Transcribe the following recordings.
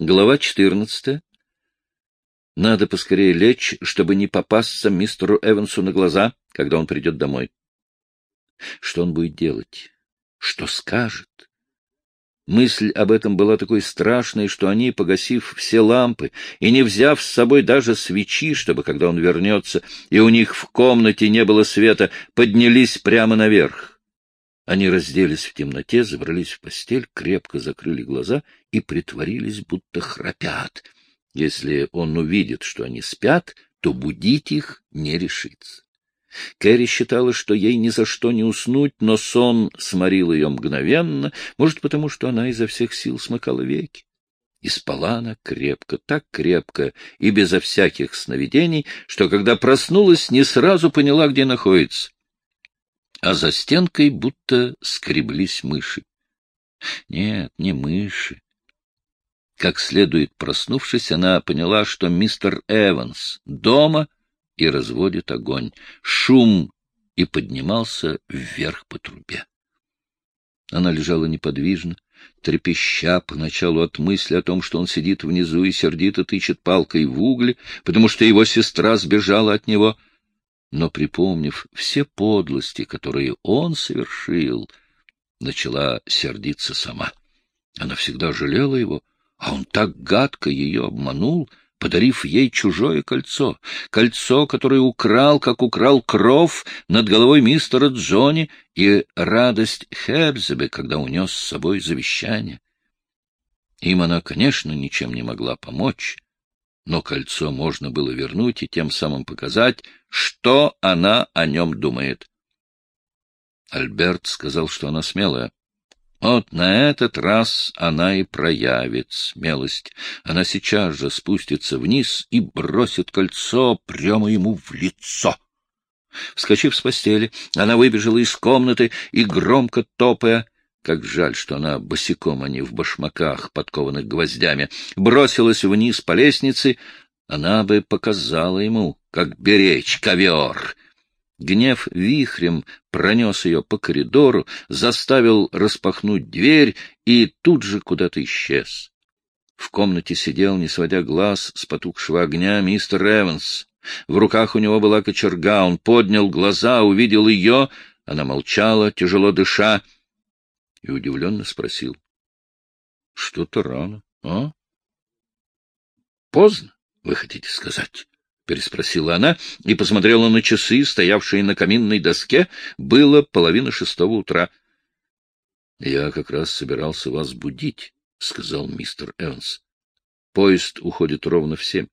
Глава 14. Надо поскорее лечь, чтобы не попасться мистеру Эвансу на глаза, когда он придет домой. Что он будет делать? Что скажет? Мысль об этом была такой страшной, что они, погасив все лампы и не взяв с собой даже свечи, чтобы, когда он вернется, и у них в комнате не было света, поднялись прямо наверх. Они разделись в темноте, забрались в постель, крепко закрыли глаза и притворились, будто храпят. Если он увидит, что они спят, то будить их не решится. Кэрри считала, что ей ни за что не уснуть, но сон сморил ее мгновенно, может, потому что она изо всех сил смыкала веки. И спала она крепко, так крепко и безо всяких сновидений, что, когда проснулась, не сразу поняла, где находится а за стенкой будто скреблись мыши. Нет, не мыши. Как следует проснувшись, она поняла, что мистер Эванс дома и разводит огонь. Шум и поднимался вверх по трубе. Она лежала неподвижно, трепеща поначалу от мысли о том, что он сидит внизу и сердито тычет палкой в угли, потому что его сестра сбежала от него — но, припомнив все подлости, которые он совершил, начала сердиться сама. Она всегда жалела его, а он так гадко ее обманул, подарив ей чужое кольцо, кольцо, которое украл, как украл кров над головой мистера Джонни и радость Хебзебе, когда унес с собой завещание. Им она, конечно, ничем не могла помочь, но кольцо можно было вернуть и тем самым показать, что она о нем думает. Альберт сказал, что она смелая. Вот на этот раз она и проявит смелость. Она сейчас же спустится вниз и бросит кольцо прямо ему в лицо. Вскочив с постели, она выбежала из комнаты и, громко топая, как жаль, что она босиком, а не в башмаках, подкованных гвоздями. Бросилась вниз по лестнице, она бы показала ему, как беречь ковер. Гнев вихрем пронес ее по коридору, заставил распахнуть дверь и тут же куда-то исчез. В комнате сидел, не сводя глаз с потухшего огня, мистер Эванс. В руках у него была кочерга, он поднял глаза, увидел ее, она молчала, тяжело дыша, и удивленно спросил. — Что-то рано, а? — Поздно, вы хотите сказать? — переспросила она и посмотрела на часы, стоявшие на каминной доске. Было половина шестого утра. — Я как раз собирался вас будить, — сказал мистер Эванс. — Поезд уходит ровно в семь.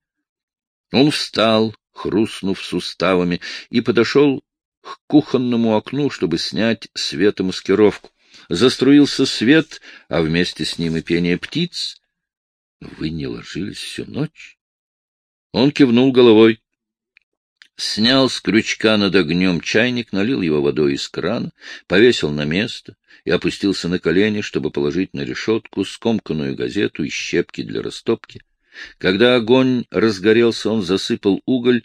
Он встал, хрустнув суставами, и подошел к кухонному окну, чтобы снять светомаскировку заструился свет, а вместе с ним и пение птиц. Вы не ложились всю ночь? Он кивнул головой. Снял с крючка над огнем чайник, налил его водой из крана, повесил на место и опустился на колени, чтобы положить на решетку скомканную газету и щепки для растопки. Когда огонь разгорелся, он засыпал уголь,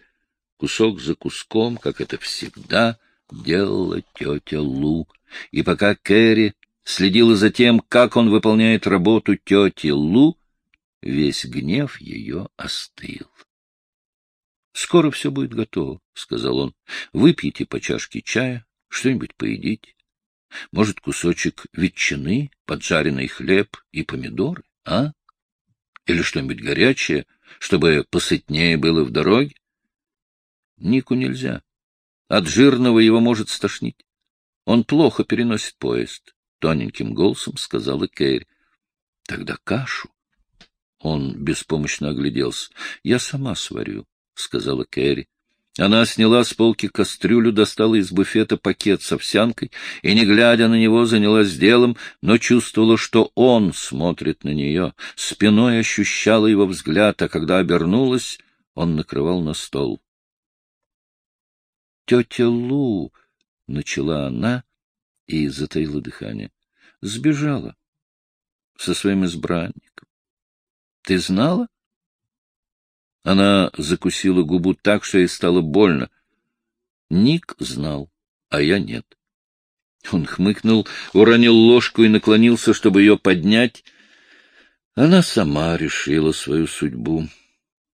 кусок за куском, как это всегда делала тетя Лу, и пока Кэрри следила за тем, как он выполняет работу тети Лу, весь гнев ее остыл. — Скоро все будет готово, — сказал он. — Выпьете по чашке чая, что-нибудь поедите. Может, кусочек ветчины, поджаренный хлеб и помидоры, а? Или что-нибудь горячее, чтобы посытнее было в дороге? Нику нельзя. От жирного его может стошнить. Он плохо переносит поезд, — тоненьким голосом сказала Кэрри. — Тогда кашу. Он беспомощно огляделся. — Я сама сварю, — сказала Кэрри. Она сняла с полки кастрюлю, достала из буфета пакет с овсянкой и, не глядя на него, занялась делом, но чувствовала, что он смотрит на нее, спиной ощущала его взгляд, а когда обернулась, он накрывал на стол. — Тетя Лу! Начала она и затаила дыхание. Сбежала со своим избранником. Ты знала? Она закусила губу так, что ей стало больно. Ник знал, а я нет. Он хмыкнул, уронил ложку и наклонился, чтобы ее поднять. Она сама решила свою судьбу.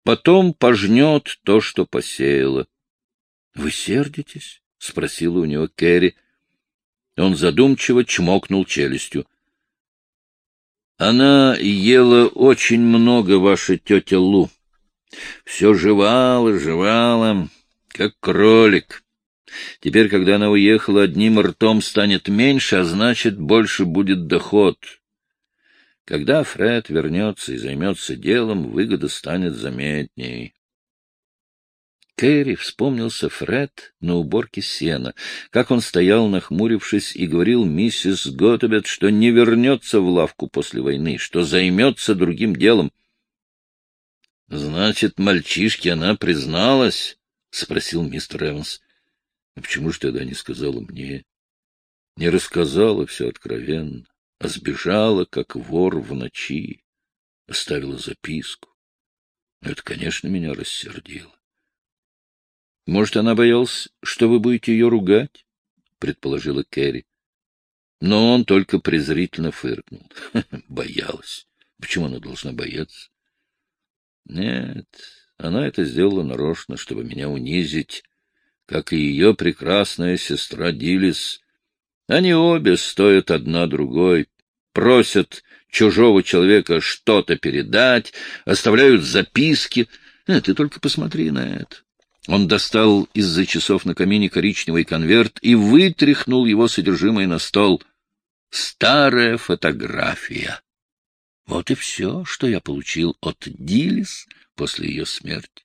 Потом пожнет то, что посеяла. — Вы сердитесь? — спросила у него Кэрри. Он задумчиво чмокнул челюстью. — Она ела очень много, ваша тетя Лу. Все жевала, жевала, как кролик. Теперь, когда она уехала, одним ртом станет меньше, а значит, больше будет доход. Когда Фред вернется и займется делом, выгода станет заметней. Кэрри вспомнился Фред на уборке сена, как он стоял, нахмурившись, и говорил миссис Готтебет, что не вернется в лавку после войны, что займется другим делом. — Значит, мальчишке она призналась? — спросил мистер Эванс. — Почему же тогда не сказала мне? Не рассказала все откровенно а сбежала, как вор в ночи, оставила записку. Это, конечно, меня рассердило. — Может, она боялась, что вы будете ее ругать? — предположила Кэрри. Но он только презрительно фыркнул. Боялась. Почему она должна бояться? Нет, она это сделала нарочно, чтобы меня унизить, как и ее прекрасная сестра Дилис, они обе стоят одна другой, просят чужого человека что-то передать, оставляют записки. Ты только посмотри на это. Он достал из-за часов на камине коричневый конверт и вытряхнул его содержимое на стол. Старая фотография. Вот и все, что я получил от Дилис после ее смерти.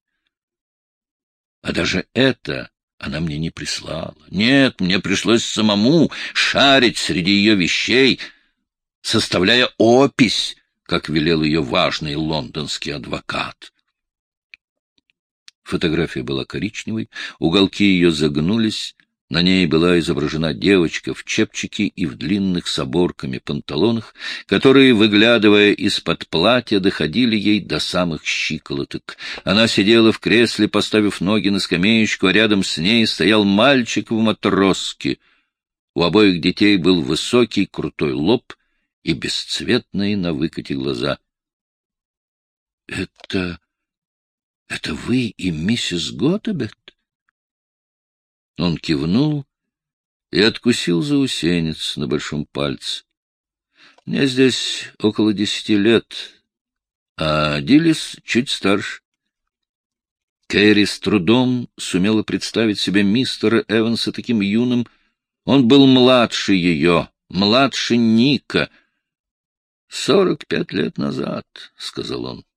А даже это она мне не прислала. Нет, мне пришлось самому шарить среди ее вещей, составляя опись, как велел ее важный лондонский адвокат. Фотография была коричневой, уголки ее загнулись, на ней была изображена девочка в чепчике и в длинных с оборками панталонах, которые, выглядывая из-под платья, доходили ей до самых щиколоток. Она сидела в кресле, поставив ноги на скамеечку, а рядом с ней стоял мальчик в матроске. У обоих детей был высокий, крутой лоб и бесцветные на выкате глаза. — Это... это вы и миссис Готтебет? Он кивнул и откусил заусенец на большом пальце. — Мне здесь около десяти лет, а Дилис чуть старше. Кэрри с трудом сумела представить себе мистера Эванса таким юным. Он был младше ее, младше Ника. — Сорок пять лет назад, — сказал он. —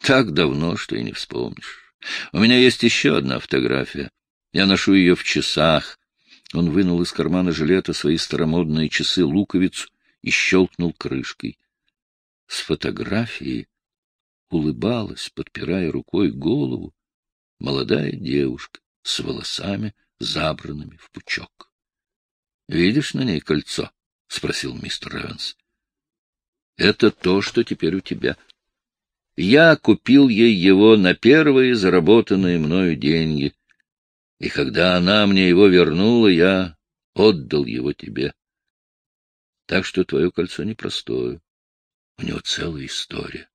Так давно, что и не вспомнишь. У меня есть еще одна фотография. Я ношу ее в часах. Он вынул из кармана жилета свои старомодные часы-луковицу и щелкнул крышкой. С фотографией улыбалась, подпирая рукой голову, молодая девушка с волосами, забранными в пучок. — Видишь на ней кольцо? — спросил мистер Эванс. — Это то, что теперь у тебя. Я купил ей его на первые заработанные мною деньги — и когда она мне его вернула, я отдал его тебе. Так что твое кольцо непростое. У него целая история.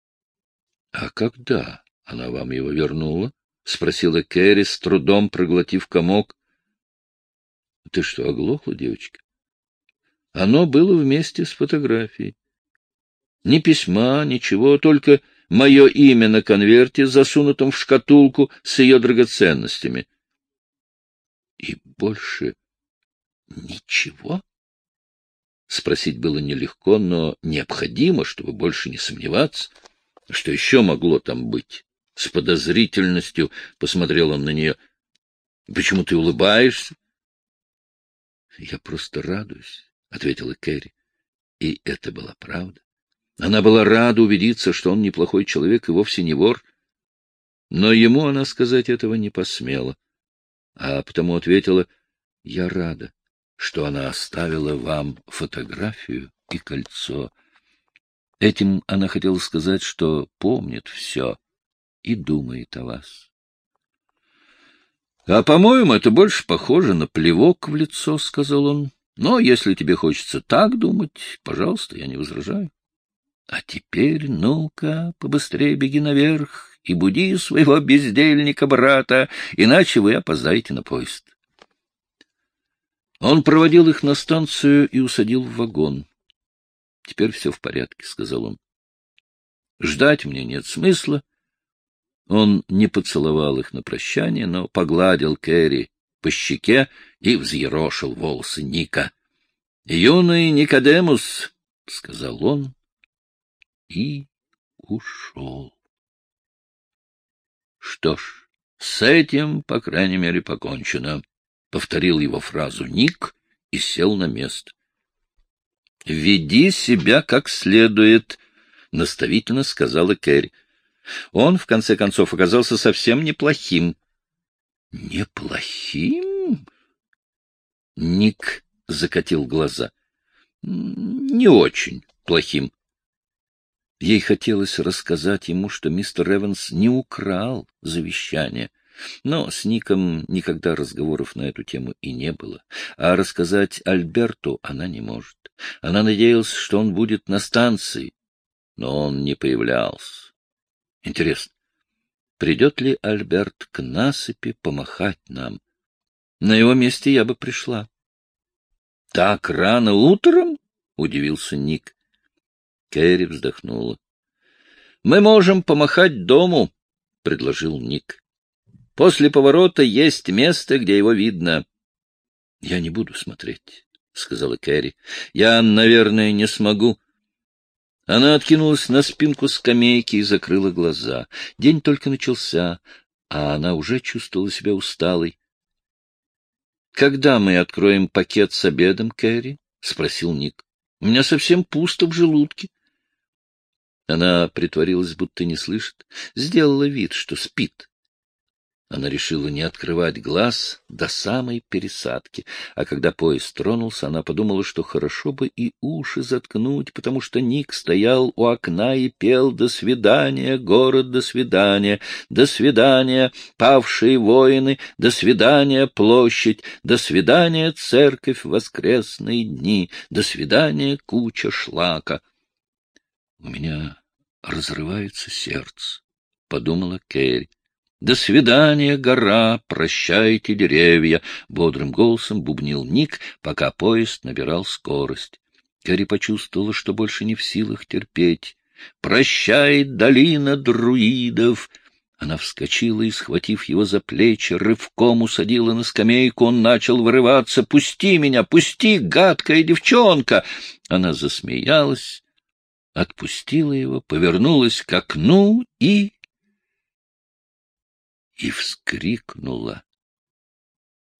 — А когда она вам его вернула? — спросила Кэрри, с трудом проглотив комок. — Ты что, оглохла, девочка? Оно было вместе с фотографией. Ни письма, ничего, только мое имя на конверте, засунутом в шкатулку с ее драгоценностями. И больше ничего? Спросить было нелегко, но необходимо, чтобы больше не сомневаться. Что еще могло там быть? С подозрительностью посмотрел он на нее. — Почему ты улыбаешься? — Я просто радуюсь, — ответила Кэрри. И это была правда. Она была рада убедиться, что он неплохой человек и вовсе не вор, но ему она сказать этого не посмела, а потому ответила, — Я рада, что она оставила вам фотографию и кольцо. Этим она хотела сказать, что помнит все и думает о вас. — А, по-моему, это больше похоже на плевок в лицо, — сказал он. — Но если тебе хочется так думать, пожалуйста, я не возражаю. А теперь, ну-ка, побыстрее беги наверх и буди своего бездельника-брата, иначе вы опоздаете на поезд. Он проводил их на станцию и усадил в вагон. — Теперь все в порядке, — сказал он. — Ждать мне нет смысла. Он не поцеловал их на прощание, но погладил Кэрри по щеке и взъерошил волосы Ника. — Юный Никодемус, — сказал он, и ушел. Что ж, с этим, по крайней мере, покончено, — повторил его фразу Ник и сел на место. — Веди себя как следует, — наставительно сказала Кэрри. Он, в конце концов, оказался совсем неплохим. — Неплохим? Ник закатил глаза. — Не очень плохим. Ей хотелось рассказать ему, что мистер Эванс не украл завещание. Но с Ником никогда разговоров на эту тему и не было. А рассказать Альберту она не может. Она надеялась, что он будет на станции, но он не появлялся. Интересно, придет ли Альберт к насыпи помахать нам? На его месте я бы пришла. — Так рано утром? — удивился Ник. Кэрри вздохнула. — Мы можем помахать дому, — предложил Ник. — После поворота есть место, где его видно. — Я не буду смотреть, — сказала Кэрри. — Я, наверное, не смогу. Она откинулась на спинку скамейки и закрыла глаза. День только начался, а она уже чувствовала себя усталой. — Когда мы откроем пакет с обедом, Кэрри? — спросил Ник. — У меня совсем пусто в желудке. Она притворилась, будто не слышит, сделала вид, что спит. Она решила не открывать глаз до самой пересадки, а когда поезд тронулся, она подумала, что хорошо бы и уши заткнуть, потому что Ник стоял у окна и пел «До свидания, город, до свидания, до свидания, павшие воины, до свидания, площадь, до свидания, церковь, воскресные дни, до свидания, куча шлака». У меня разрывается сердце, — подумала Кэрри. «До свидания, гора, прощайте, деревья!» — бодрым голосом бубнил Ник, пока поезд набирал скорость. Кэрри почувствовала, что больше не в силах терпеть. «Прощай, долина друидов!» Она вскочила и, схватив его за плечи, рывком усадила на скамейку. Он начал вырываться. «Пусти меня! Пусти, гадкая девчонка!» Она засмеялась отпустила его, повернулась к окну и... и вскрикнула.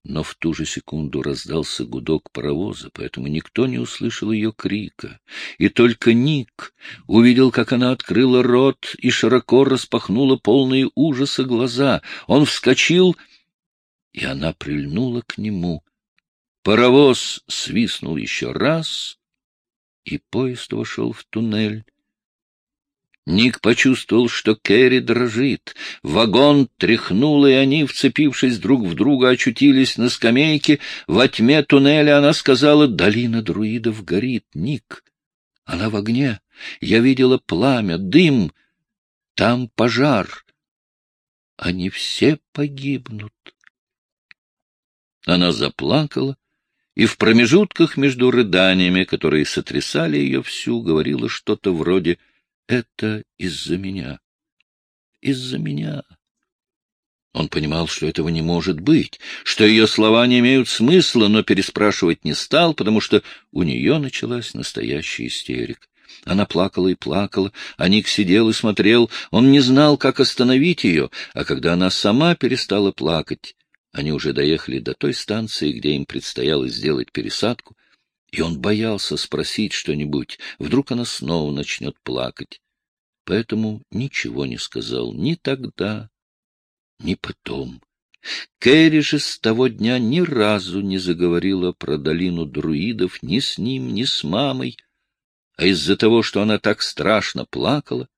Но в ту же секунду раздался гудок паровоза, поэтому никто не услышал ее крика. И только Ник увидел, как она открыла рот и широко распахнула полные ужаса глаза. Он вскочил, и она прильнула к нему. Паровоз свистнул еще раз, и поезд вошел в туннель. Ник почувствовал, что Кэрри дрожит. Вагон тряхнул, и они, вцепившись друг в друга, очутились на скамейке. Во тьме туннеля она сказала, «Долина друидов горит, Ник. Она в огне. Я видела пламя, дым. Там пожар. Они все погибнут». Она заплакала, и в промежутках между рыданиями, которые сотрясали ее всю, говорила что-то вроде «это из-за меня, из-за меня». Он понимал, что этого не может быть, что ее слова не имеют смысла, но переспрашивать не стал, потому что у нее началась настоящая истерика. Она плакала и плакала, а Ник сидел и смотрел. Он не знал, как остановить ее, а когда она сама перестала плакать, они уже доехали до той станции, где им предстояло сделать пересадку, и он боялся спросить что-нибудь, вдруг она снова начнет плакать. Поэтому ничего не сказал ни тогда, ни потом. Кэрри же с того дня ни разу не заговорила про долину друидов ни с ним, ни с мамой, а из-за того, что она так страшно плакала,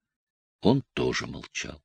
он тоже молчал.